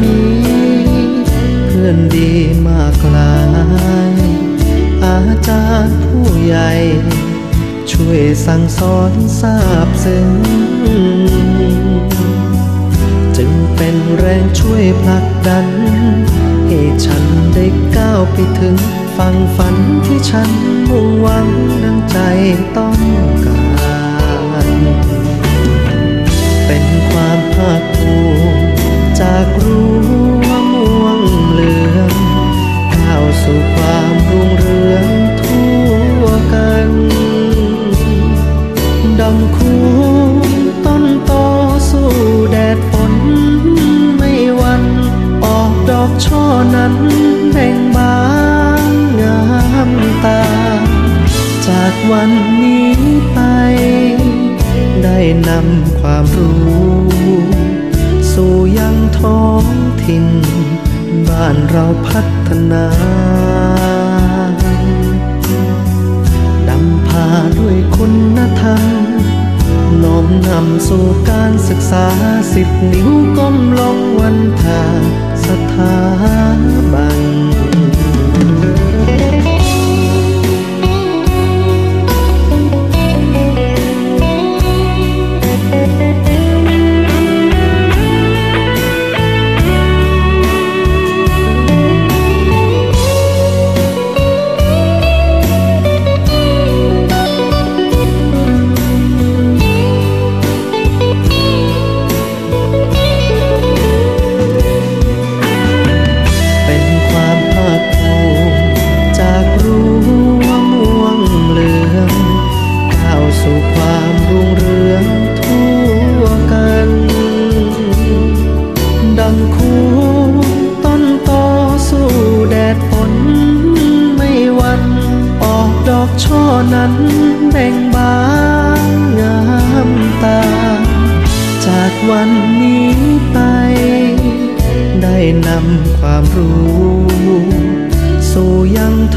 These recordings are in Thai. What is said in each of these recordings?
มี ใหญ่ช่วยสั่งสอนทราบซึ้งจึงเป็นแรงช่วยผลักดัน ให้ฉันได้ก้าวไปถึงฝั่งฝันที่ฉันมุ่งหวังดังใจต้องการเป็นความภาคภูมิจากรั้ ดำคูต้นโตสู้แดดฝนไม่วัน ออกดอกช่อนั้นแบ่งบานงามตา จากวันนี้ไป ได้นำความรู้ สู่ยังท้องถิ่น บ้านเราพัฒนานำพาด้วยคุณธรรม น้อมนำสู่การศึกษาสิบนิ้วก้มลงวันทาสถาบันเป็น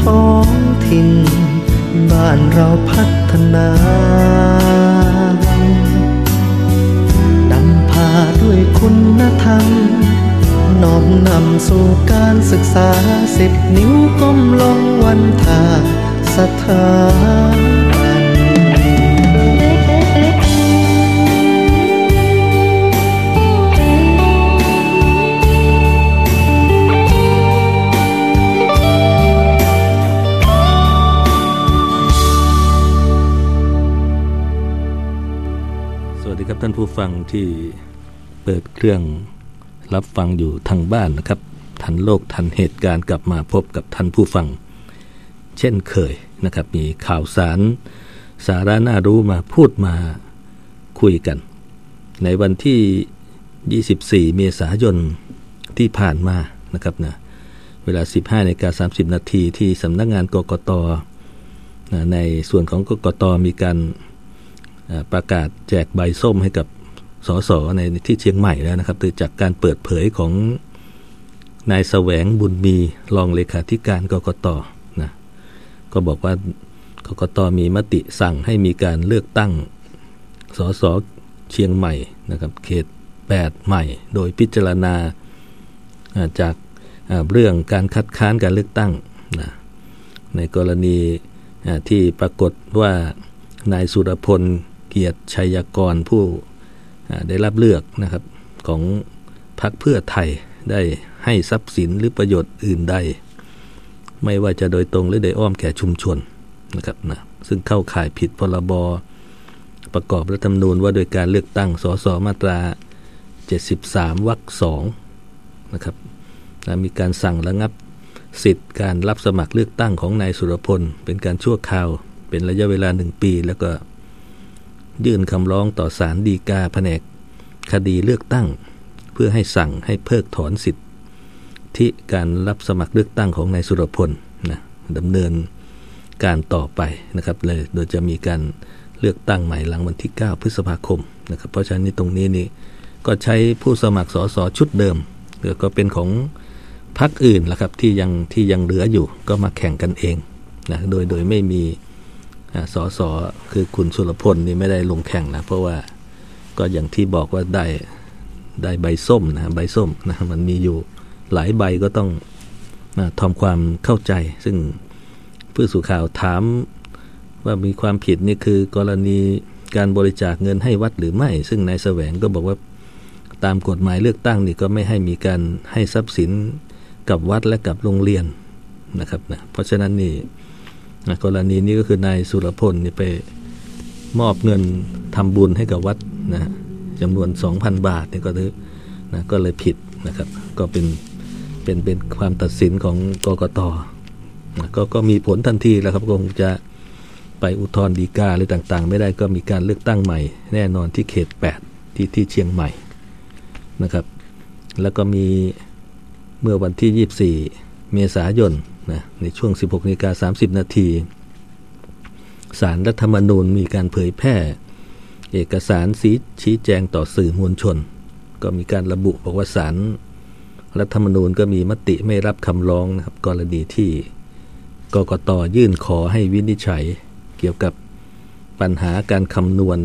ท้องถิ่น บ้านเราพัฒนานำพาด้วยคุณธรรมน้อมนำสู่การศึกษาสิบนิ้วก้มลงวันทาสถาน ผู้ฟังที่เปิดเครื่องรับฟังอยู่ทางบ้านนะครับ ทันโลกทันเหตุการณ์กลับมาพบกับท่านผู้ฟัง เช่นเคยนะครับ มีข่าวสาร สาระน่ารู้มาพูดมาคุยกัน ในวันที่ 24 เมษายนที่ผ่านมานะครับนะเวลา 15นกา30 นาทีที่สำนักงานกกตในส่วนของกกตมีการ ประกาศแจกใบส้มให้กับสสในที่เชียงใหม่แล้วนะครับจากการเปิดเผยของนายแสวงบุญมีรองเลขาธิการกกตนะก็บอกว่ากกตมีมติสั่งให้มีการเลือกตั้งสสเชียงใหม่นะครับเขต 8 ใหม่ โดยพิจารณาจากเรื่องการคัดค้านการเลือกตั้งนะในกรณีที่ปรากฏว่านายสุรพล เกียรติชัยกรผู้ได้รับเลือกนะครับของพรรคเพื่อไทยได้ให้ทรัพย์สินหรือประโยชน์อื่นใด ไม่ว่าจะโดยตรงหรือโดยอ้อมแก่ชุมชนนะครับนะซึ่งเข้าข่ายผิดพรบประกอบรัฐธรรมนูญว่าโดยการเลือกตั้งสสมาตรา 73วรรคสองนะครับนะมีการสั่งระงับสิทธิ์การรับสมัครเลือกตั้งของนายสุรพล เป็นการชั่วคราว เป็นระยะเวลาหนึ่งปี แล้วก็ ยื่นคำร้องต่อศาลฎีกาแผนก คดีเลือกตั้ง เพื่อให้สั่งให้เพิกถอนสิทธิที่การรับสมัครเลือกตั้งของนายสุรพลนะดำเนินการต่อไปนะครับเลยโดยจะมีการเลือกตั้งใหม่หลังวันที่ 9 พฤษภาคมนะครับเพราะฉะนั้นตรงนี้นี่ก็ใช้ผู้สมัครสสชุดเดิมหรือก็เป็นของพรรคอื่นละครับที่ยังที่ยังเหลืออยู่ก็มาแข่งกันเองนะโดยโดยไม่มี สสคือคุณสุรพลนี่ไม่ได้ลงแข่งนะ เพราะว่าก็อย่างที่บอกว่าได้ได้ใบส้มนะใบส้มนะมันมีอยู่หลายใบก็ต้องนะทำความเข้าใจ ซึ่งผู้สื่อข่าวถามว่ามีความผิดนี่คือกรณีการบริจาคเงินให้วัดหรือไม่ ซึ่งนายแสวงก็บอกว่าตามกฎหมายเลือกตั้งนี่ก็ไม่ให้มีการให้ทรัพย์สินกับวัดและกับโรงเรียนนะครับนะเพราะฉะนั้นนี่ นะกรณีนี้ก็คือนายสุรพลนี่ไปมอบเงินทำบุญให้กับวัดนะจำนวน 2,000 บาทนี่ก็ถือนะก็เลยผิดนะครับ ก็เป็นเป็นเป็นความตัดสินของกกตนะก็ก็มีผลทันทีแล้วครับคงจะไปอุทธรณ์ฎีกาหรือต่างๆ ไม่ได้ก็มีการเลือกตั้งใหม่ แน่นอนที่เขต 8 ที่ที่เชียงใหม่นะครับ แล้วก็มีเมื่อวันที่ 24 เมษายน นะในช่วง 16นาฬิกา30 นาทีสารรัฐธรรมนูญมีการเผยแพร่ เอกสารสีชี้แจงต่อสื่อมวลชน ก็มีการระบุบอกว่าสารรัฐธรรมนูญก็มีมติไม่รับคำร้องนะครับกรณีที่กกตยื่นขอให้วินิจฉัย เกี่ยวกับปัญหาการคำนวณ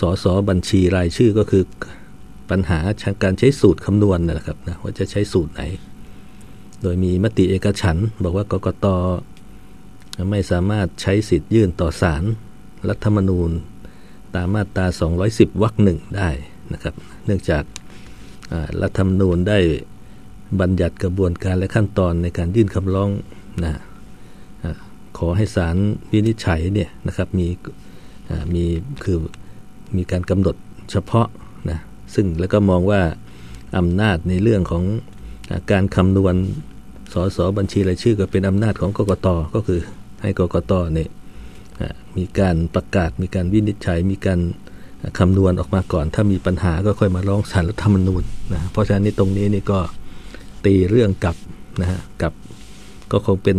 สสบัญชีรายชื่อก็คือปัญหาการใช้สูตรคำนวณนะครับนะว่าจะใช้สูตรไหน โดยมีมติเอกฉันบอกว่ากกตไม่สามารถใช้สิทธิ์ยื่นต่อศาลรรัฐธรรมนูญ ตามมาตรา 210 วรรคหนึ่งได้นะครับ เนื่องจากรัฐธรรมนูญได้บัญญัติกระบวนการและขั้นตอนในการยื่นคำร้องนะขอให้ศาลวินิจฉัยเนี่ยนะครับมีมีคือมีการกำหนดเฉพาะนะซึ่งแล้วก็มองว่าอำนาจในเรื่องของการคำนวณ สสบัญชีรายชื่อก็เป็นอำนาจของกกตก็คือให้กกตเนี่ยมีการประกาศมีการวินิจฉัย มีการคำนวณออกมาก่อน ถ้ามีปัญหาก็ค่อยมาร้องศาลรัฐธรรมนูญนะเพราะฉะนั้นตรงนี้นี่ก็ตีเรื่องกับนะฮะกับก็คงเป็น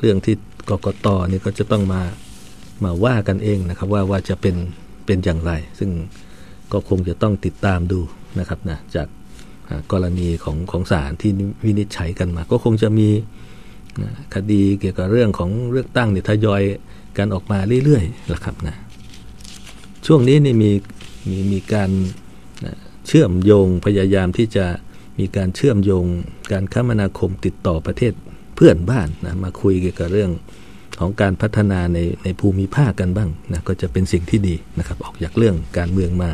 เรื่องที่กกตนี่ก็จะต้องมามาว่ากันเองนะครับว่าว่าจะเป็นเป็นอย่างไร ซึ่งก็คงจะต้องติดตามดูนะครับนะจาก กรณีของของศาลที่วินิจฉัยกันมา ก็คงจะมีคดีเกี่ยวกับเรื่องของเลือกตั้งเนี่ยทยอยกันออกมาเรื่อยๆล่ะครับนะช่วงนี้นี่มีมีมีการเชื่อมโยงพยายามที่จะมีการเชื่อมโยงการคมนาคมติดต่อประเทศเพื่อนบ้านนะมาคุยเกี่ยวกับเรื่องของการพัฒนาในในภูมิภาคกันบ้างนะก็จะเป็นสิ่งที่ดีนะครับ ออกจากเรื่องการเมืองมา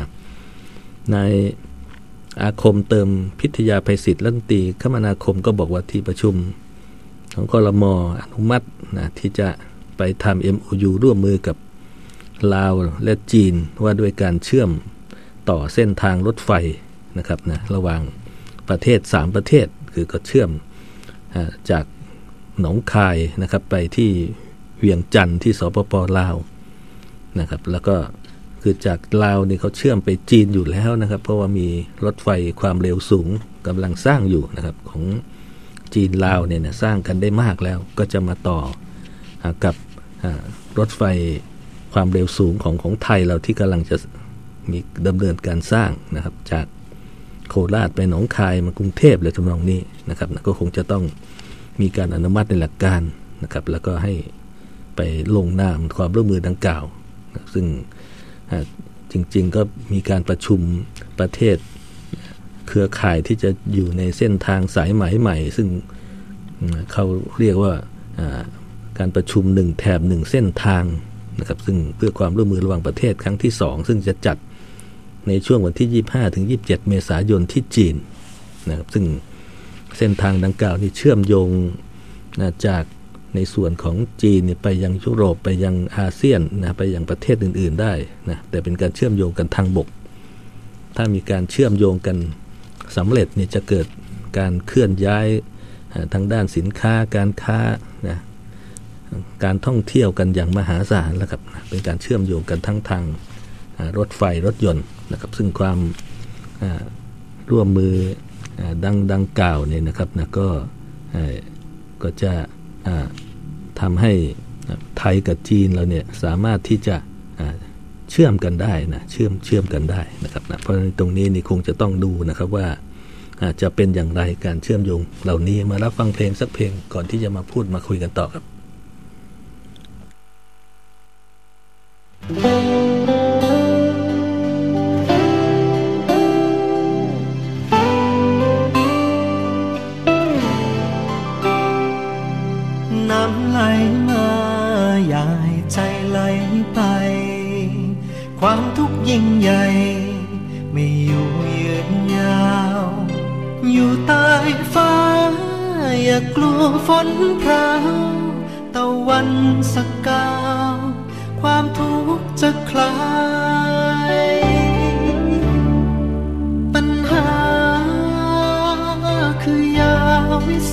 ใน อาคมเติมพิทยาภัยศิษย์รัฐตีคมนาคมก็บอกว่าที่ประชุม ของกรมอนุมัตินะที่จะไปทำ MOU ร่วมมือกับลาวและจีนว่าด้วยการเชื่อมต่อเส้นทางรถไฟนะครับนะระหว่างประเทศ 3 ประเทศคือก็เชื่อมจากหนองคายนะครับไปที่เวียงจันทร์ที่สปปลาวนะครับแล้วก็ คือจากลาวนี่เขาเชื่อมไปจีนอยู่แล้วนะครับ เพราะว่ามีรถไฟความเร็วสูงกำลังสร้างอยู่นะครับของจีนลาวเนี่ยสร้างกันได้มากแล้วก็จะมาต่อกับรถไฟความเร็วสูงของของไทยเราที่กำลังจะมีดำเนินการสร้างนะครับ จากโคราชไปหนองคายมากรุงเทพเลยทำนองนี้นะครับนะก็คงจะต้องมีการอนุมัติในหลักการนะครับ แล้วก็ให้ไปลงนามความร่วมมือดังกล่าว ซึ่ง จริงๆก็มีการประชุมประเทศ เครือข่ายที่จะอยู่ในเส้นทางสายไหมใหม่ ซึ่งเขาเรียกว่าการประชุมหนึ่งแถบหนึ่งเส้นทางนะครับซึ่งเพื่อความร่วมมือระหว่างประเทศครั้งที่สองซึ่งจะจัดในช่วงวันที่ 25ถึง27 เมษายนที่จีนนะครับซึ่งเส้นทางดังกล่าวนี่เชื่อมโยงนะจาก ในส่วนของจีนไปยังยุโรปไปยังอาเซียนนะไปยังประเทศอื่น ๆได้นะแต่เป็นการเชื่อมโยงกันทางบก ถ้ามีการเชื่อมโยงกันสำเร็จเนี่ยจะเกิดการเคลื่อนย้ายทางด้านสินค้าการค้านะการท่องเที่ยวกันอย่างมหาศาลแล้วครับเป็นการเชื่อมโยงกันทั้งทางรถไฟรถยนต์นะครับซึ่งความร่วมมือดังดังกล่าวเนี่ยนะครับนะก็ก็จะ ทำให้ไทยกับจีนเราเนี่ยสามารถที่จะเชื่อมกันได้นะเชื่อมเชื่อมกันได้นะครับนะเพราะตรงนี้นี่คงจะต้องดูนะครับว่าจะเป็นอย่างไรการเชื่อมโยงเหล่านี้มารับฟังเพลงสักเพลงก่อนที่จะมาพูดมาคุยกันต่อครับน้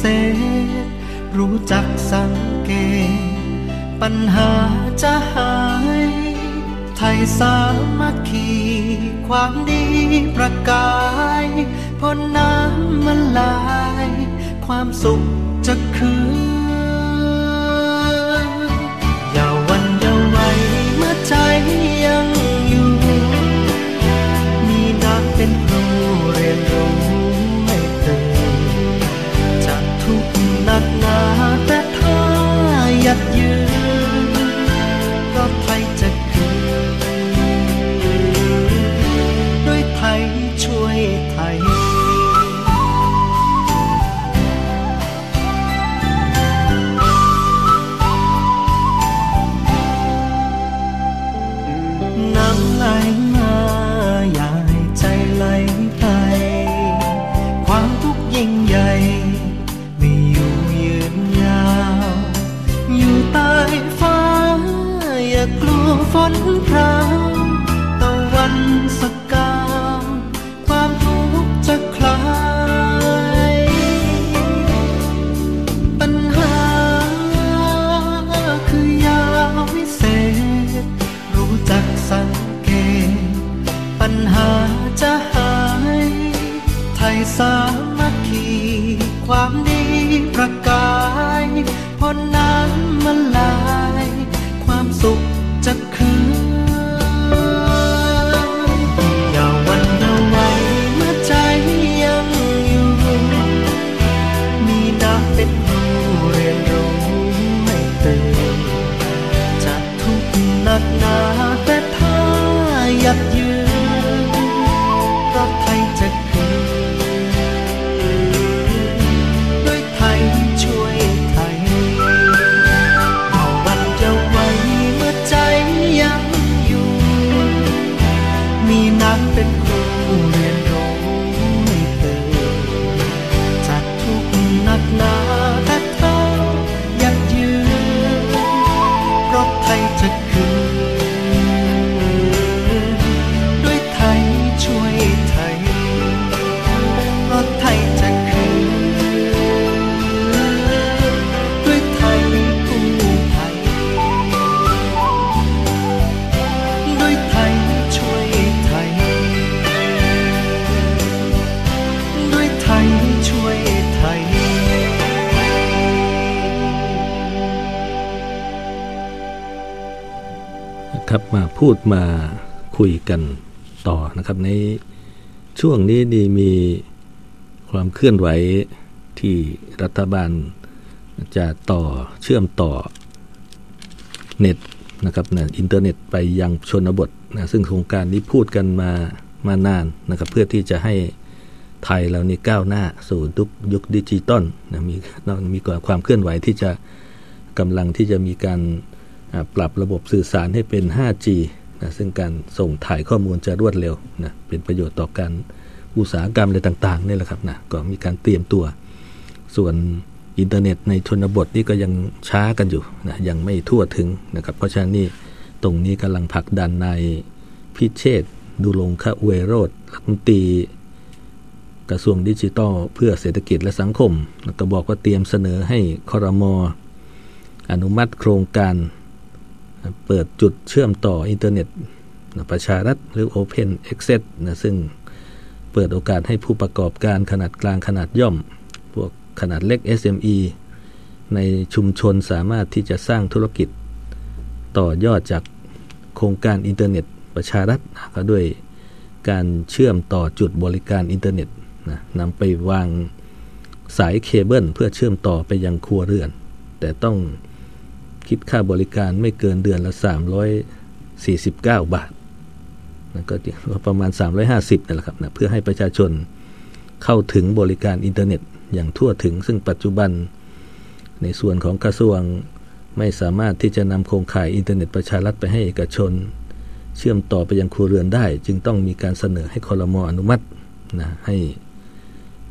ษ รู้จักสังเกต ปัญหาจะหาย ไทยสามัคคี ความดีประกายพ้นน้ำมันลาย ความสุขจะคืนอย่าวันอย่าไหวเมื่อใจยัง พูดมาคุยกันต่อนะครับในช่วงนี้นี่มีความเคลื่อนไหวที่รัฐบาลจะต่อเชื่อมต่อเน็ตนะครับนะอินเทอร์เน็ตไปยังชนบทนะซึ่งโครงการนี้พูดกันมามานานนะครับเพื่อที่จะให้ไทยเรานี่ก้าวหน้าสู่ทุกยุคดิจิตอลนะมีมีความเคลื่อนไหวที่จะกำลังที่จะมีการ ปรับระบบสื่อสารให้เป็น 5G นะซึ่งการส่งถ่ายข้อมูลจะรวดเร็วนะเป็นประโยชน์ต่อการอุตสาหกรรมอะไรต่างๆนี่แหละครับนะก็มีการเตรียมตัว ส่วนอินเทอร์เน็ตในชนบทนี่ก็ยังช้ากันอยู่นะยังไม่ทั่วถึงนะครับ เพราะฉะนั้นนี่ตรงนี้กำลังผลักดันในพิเชษดูลงคะเวโรดรัฐมนตรีกระทรวงดิจิทัลเพื่อเศรษฐกิจและสังคม ก็บอกว่าเตรียมเสนอให้คอรมออนุมัติโครงการ เปิดจุดเชื่อมต่ออินเทอร์เน็ตประชารัฐหรือ Open Access นะซึ่งเปิดโอกาสให้ผู้ประกอบการขนาดกลางขนาดย่อม พวกขนาดเล็ก SME ในชุมชนสามารถที่จะสร้างธุรกิจ ต่อยอดจากโครงการอินเทอร์เน็ต ประชารัฐก็ด้วยการเชื่อมต่อจุดบริการอินเทอร์เน็ตนะนำไปวางสายเคเบิลเพื่อเชื่อมต่อไปยังครัวเรือน แต่ต้อง คิดค่าบริการไม่เกินเดือนละ 349 บาทนะก็ประมาณ 350นั่นแหละครับนะเพื่อให้ประชาชนเข้าถึงบริการอินเทอร์เน็ตอย่างทั่วถึง ซึ่งปัจจุบันในส่วนของกระทรวงไม่สามารถที่จะนำโครงข่ายอินเทอร์เน็ตประชารัฐไปให้เอกชน เชื่อมต่อไปยังครัวเรือนได้ จึงต้องมีการเสนอให้คอรมออนุมัตินะให้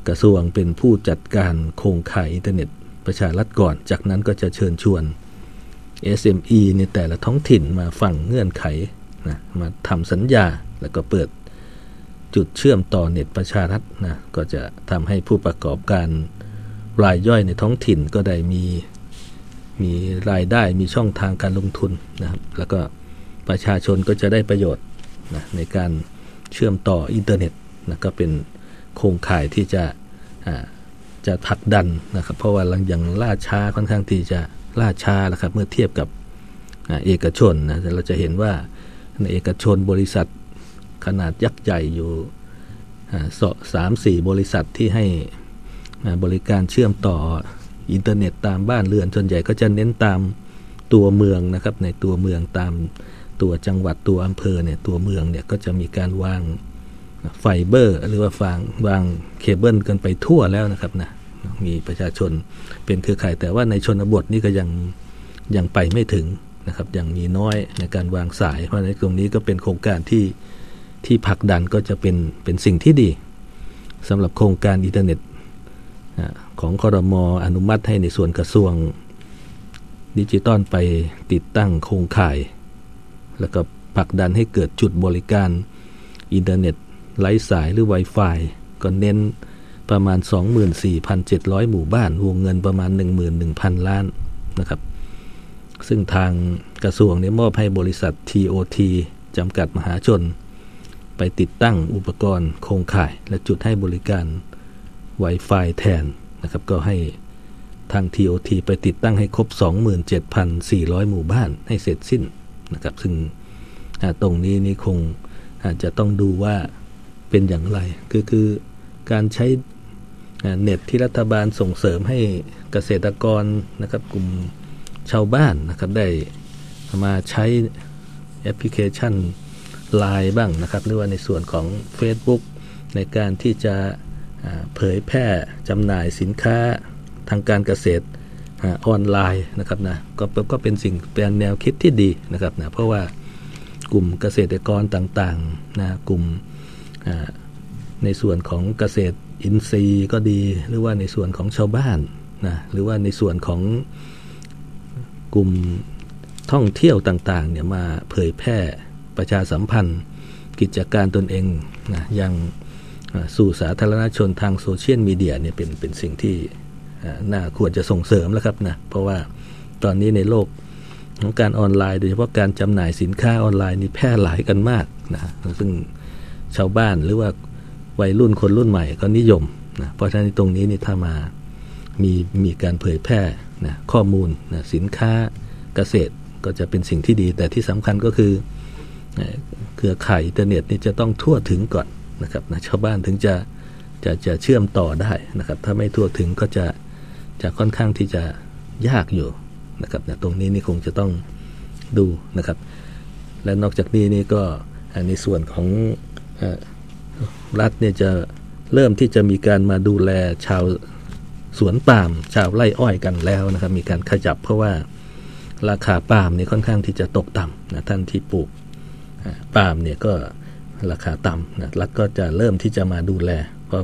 กระทรวงเป็นผู้จัดการโครงข่ายอินเทอร์เน็ตประชารัฐก่อน จากนั้นก็จะเชิญชวน SME ในแต่ละท้องถิ่นมาฟังเงื่อนไขนะมาทำสัญญาแล้วก็เปิดจุดเชื่อมต่อเน็ตประชารัฐนะก็จะทำให้ผู้ประกอบการรายย่อยในท้องถิ่นก็ได้มีมีรายได้มีช่องทางการลงทุนนะครับแล้วก็ประชาชนก็จะได้ประโยชน์นะในการเชื่อมต่ออินเทอร์เน็ตนะก็เป็นโครงข่ายที่จะจะผลักดันนะครับเพราะว่าลังย่างล่าช้าค่อนข้างที่จะ ล่าช้าแล้วครับเมื่อเทียบกับเอกชนนะเราจะเห็นว่าในเอกชนบริษัทขนาดยักษ์ใหญ่อยู่สามสี่บริษัทที่ให้บริการเชื่อมต่ออินเทอร์เน็ตตามบ้านเรือนส่วนใหญ่ก็จะเน้นตามตัวเมืองนะครับในตัวเมืองตามตัวจังหวัดตัวอำเภอเนี่ยตัวเมืองเนี่ยก็จะมีการวางไฟเบอร์ หรือว่าฟางวางเคเบิลกันไปทั่วแล้วนะครับนะ มีประชาชนเป็นเครือข่าย แต่ว่าในชนบทนี่ก็ยังยังไปไม่ถึงนะครับยังมีน้อยในการวางสาย เพราะในตรงนี้ก็เป็นโครงการที่ที่ผลักดันก็จะเป็นเป็นสิ่งที่ดีสำหรับโครงการอินเทอร์เน็ตของคอรมออนุมัติให้ในส่วนกระทรวงดิจิตอลไปติดตั้งโครงข่าย แล้วก็ผลักดันให้เกิดจุดบริการอินเทอร์เน็ตไร้สายหรือ Wi-Fi ก็เน้น ประมาณ 24,700 หมู่บ้าน วงเงินประมาณ 11,000 ล้านนะครับ ซึ่งทางกระทรวงเนี้ยมอบให้บริษัท TOT จำกัดมหาชน ไปติดตั้งอุปกรณ์โครงข่าย และจุดให้บริการ Wi-Fi แทนนะครับ ก็ให้ทาง TOT ไปติดตั้งให้ครบ 27,400 หมู่บ้านให้เสร็จสิ้นนะครับ ซึ่งตรงนี้นี่คงอาจจะต้องดูว่าเป็นอย่างไร คือคือการใช้ เน็ตที่รัฐบาลส่งเสริมให้เกษตรกรนะครับกลุ่มชาวบ้านนะครับได้มาใช้แอปพลิเคชัน Line บ้างนะครับ หรือว่าในส่วนของ Facebook ในการที่จะเผยแพร่จำหน่ายสินค้าทางการเกษตรออนไลน์นะครับนะก็ก็เป็นสิ่งเป็นแนวคิดที่ดีนะครับนะเพราะว่ากลุ่มเกษตรกรต่างๆนะกลุ่มในส่วนของเกษตร อินทรีย์ก็ดีหรือว่าในส่วนของชาวบ้านนะหรือว่าในส่วนของกลุ่มท่องเที่ยวต่างๆเนี่ยมาเผยแพร่ประชาสัมพันธ์ กิจการตนเองนะยังสู่สาธารณชนทางโซเชียลมีเดียเนี่ยเป็นเป็นสิ่งที่น่าควรจะส่งเสริมแล้วครับนะเพราะว่าตอนนี้ในโลกของการออนไลน์ โดยเฉพาะการจำหน่ายสินค้าออนไลน์นี่แพร่หลายกันมากนะซึ่งชาวบ้านหรือว่า วัยรุ่นคนรุ่นใหม่ก็นิยมนะเพราะฉะนั้นตรงนี้นี่ถ้ามามีมีการเผยแพร่นะข้อมูลนะสินค้าเกษตรก็จะเป็นสิ่งที่ดี แต่ที่สำคัญก็คือเครือข่ายอินเทอร์เน็ตนี่จะต้องทั่วถึงก่อนนะครับนะชาวบ้านถึงจะจะจะเชื่อมต่อได้นะครับ ถ้าไม่ทั่วถึงก็จะจะค่อนข้างที่จะยากอยู่นะครับนะตรงนี้นี่คงจะต้องดูนะครับ และนอกจากนี้นี่ก็ในส่วนของ รัฐเนี่ยจะเริ่มที่จะมีการมาดูแลชาวสวนปาล์มชาวไร่อ้อยกันแล้วนะครับ มีการขยับเพราะว่าราคาปาล์มเนี่ยค่อนข้างที่จะตกต่ำนะท่านที่ปลูกปาล์มเนี่ยก็ราคาต่ำนะรัฐก็จะเริ่มที่จะมาดูแล เพราะ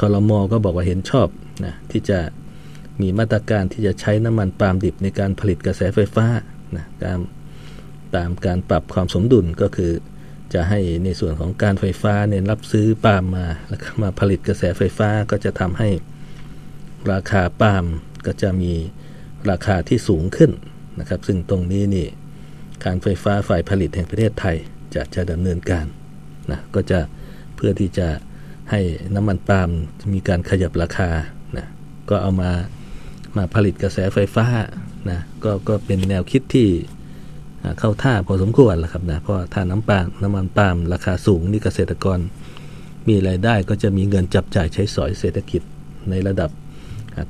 คอรมอก็บอกว่าเห็นชอบนะที่จะมีมาตรการที่จะใช้น้ำมันปาล์มดิบในการผลิตกระแสไฟฟ้านะตามตามการปรับความสมดุลก็คือ จะให้ในส่วนของการไฟฟ้าเนี่ยรับซื้อปาล์มมาแล้วก็มาผลิตกระแสไฟฟ้าก็จะทำให้ราคาปาล์มก็จะมีราคาที่สูงขึ้นนะครับ ซึ่งตรงนี้นี่การไฟฟ้าฝ่ายผลิตแห่งประเทศไทยจะจะดำเนินการนะก็จะเพื่อที่จะให้น้ำมันปาล์มมีการขยับราคานะก็เอามามาผลิตกระแสไฟฟ้านะก็ก็เป็นแนวคิดที่ เข้าท่าพอสมควรแหละครับนะเพราะถ้าน้ำปาล์มน้ำมันปาล์มราคาสูงนี่เกษตรกร มีรายได้ก็จะมีเงินจับจ่ายใช้สอยเศรษฐกิจในระดับ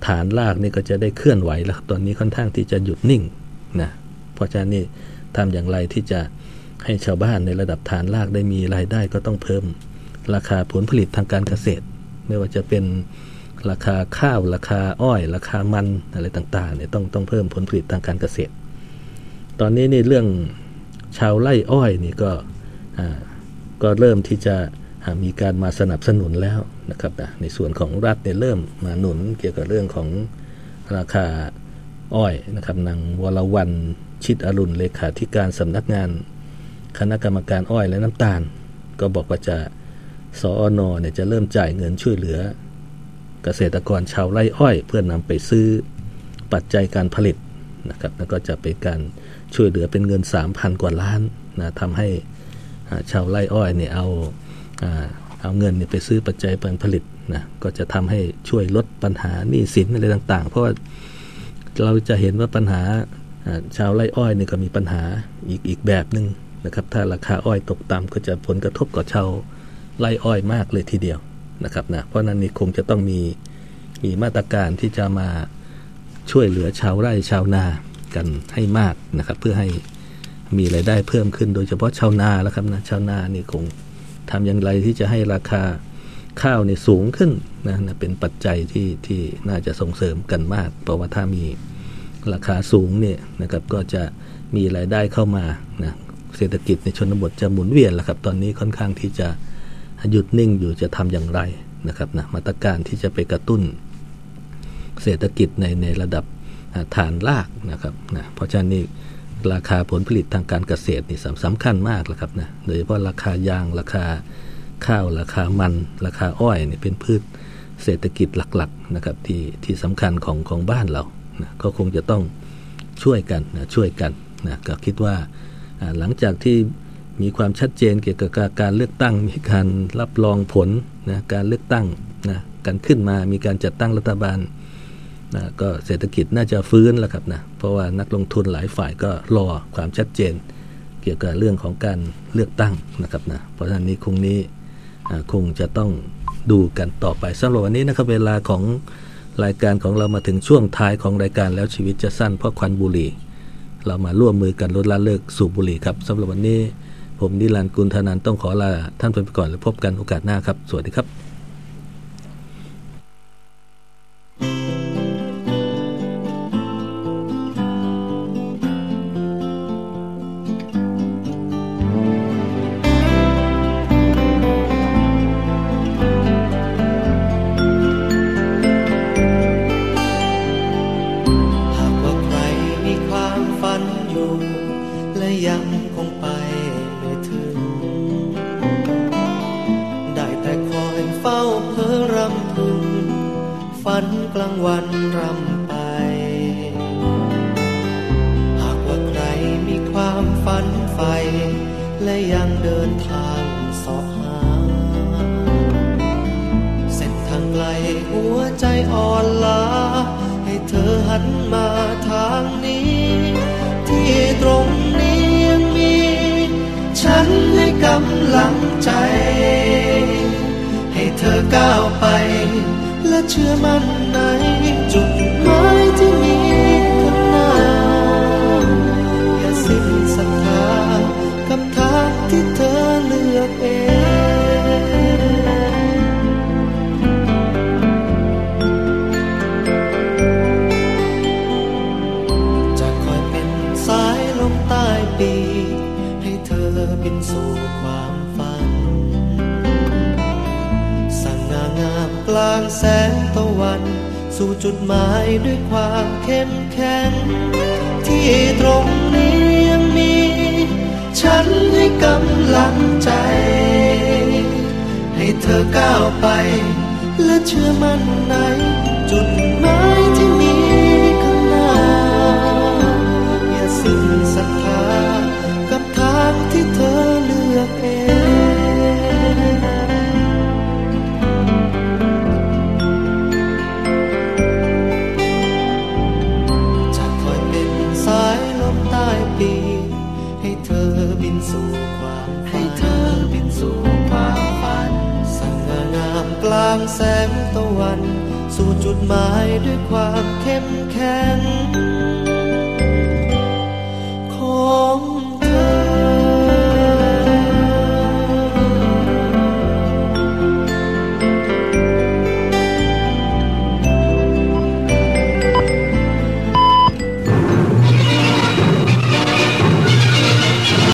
ฐานลากนี่ก็จะได้เคลื่อนไหวแล้วตอนนี้ค่อนข้างที่จะหยุดนิ่งนะเพราะฉะนั้นนี่ทำอย่างไรที่จะให้ชาวบ้านในระดับฐานลากได้มีรายได้ก็ต้องเพิ่ม ราคาผลผลิตทางการเกษตร ไม่ว่าจะเป็นราคาข้าว ราคาอ้อย ราคามันอะไรต่างๆเนี่ยต้องต้องเพิ่มผลผลิตทางการเกษตร ตอนนี้นี่เรื่องชาวไร่อ้อยนี่ก็ก็เริ่มที่จะมีการมาสนับสนุนแล้วนะครับนะในส่วนของรัฐเนี่ยเริ่มมาหนุนเกี่ยวกับเรื่องของราคาอ้อยนะครับนางวรวันชิดอรุณเลขาธิการสำนักงาน คณะกรรมการอ้อยและน้ำตาล ก็บอกว่าจะสอนเนี่ยจะเริ่มจ่ายเงินช่วยเหลือ เกษตรกรชาวไร่อ้อย เพื่อนำไปซื้อปัจจัยการผลิตนะครับแล้วก็จะเป็นการ ช่วยเหลือเป็นเงิน 3,000 กว่าล้านนะทำให้ชาวไร่อ้อยเนี่ยเอาเอาเงินเนี่ยไปซื้อปัจจัยการผลิตนะก็จะทำให้ช่วยลดปัญหาหนี้สินอะไรต่าง ๆ เพราะว่าเราจะเห็นว่าปัญหาชาวไร่อ้อยเนี่ยก็มีปัญหาอีกอีกแบบหนึ่งนะครับ ถ้าราคาอ้อยตกต่ำก็จะผลกระทบกับชาวไร่อ้อยมากเลยทีเดียวนะครับนะเพราะนั้นนี่คงจะต้องมีมีมาตรการที่จะมาช่วยเหลือชาวไร่ชาวนา กันให้มากนะครับ เพื่อให้มีรายได้เพิ่มขึ้น โดยเฉพาะชาวนาแล้วครับนะชาวนานี่คงทำอย่างไรที่จะให้ราคาข้าวนี่สูงขึ้นนะนะเป็นปัจจัยที่ที่น่าจะส่งเสริมกันมาก เพราะว่าถ้ามีราคาสูงเนี่ยนะครับก็จะมีรายได้เข้ามานะเศรษฐกิจในชนบทจะหมุนเวียนแล้วครับ ตอนนี้ค่อนข้างที่จะหยุดนิ่งอยู่จะทำอย่างไรนะครับนะมาตรการที่จะไปกระตุ้นเศรษฐกิจในในระดับ ฐานรากนะครับนะเพราะฉะนั้นนี่ราคาผลผลิตทางการเกษตรนี่สำคัญมากแล้วครับนะโดยเฉพาะราคายางราคาข้าวราคามัน ราคาอ้อยเนี่ยเป็นพืชเศรษฐกิจหลักๆนะครับที่ที่สำคัญของของบ้านเรานะก็คงจะต้องช่วยกันนะช่วยกันนะก็คิดว่าหลังจากที่มีความชัดเจนเกี่ยวกับการเลือกตั้ง มีการรับรองผลนะการเลือกตั้งนะการขึ้นมามีการจัดตั้งรัฐบาล นะก็เศรษฐกิจน่าจะฟื้นแล้วครับนะเพราะว่านักลงทุนหลายฝ่ายก็รอความชัดเจน เกี่ยวกับเรื่องของการเลือกตั้งนะครับนะเพราะฉะนั้นนี้คงนี้คงจะต้องดูกันต่อไปสำหรับวันนี้นะครับเวลาของรายการของเรามาถึงช่วงท้ายของรายการแล้วชีวิตจะสั้นเพราะควันบุหรี่ เรามาร่วมมือกันลดละเลิกสูบบุหรี่ครับสำหรับวันนี้ ผมนิรันดร์กุลธนันต้องขอลาท่านไปก่อนแล้วพบกันโอกาสหน้าครับ สวัสดีครับ แสง สู่จุดหมายด้วยความเข้มแข็ง ที่ตรงนี้ยังมี ฉันให้กำลังใจ ให้เธอก้าวไป และเชื่อมั่นในจุด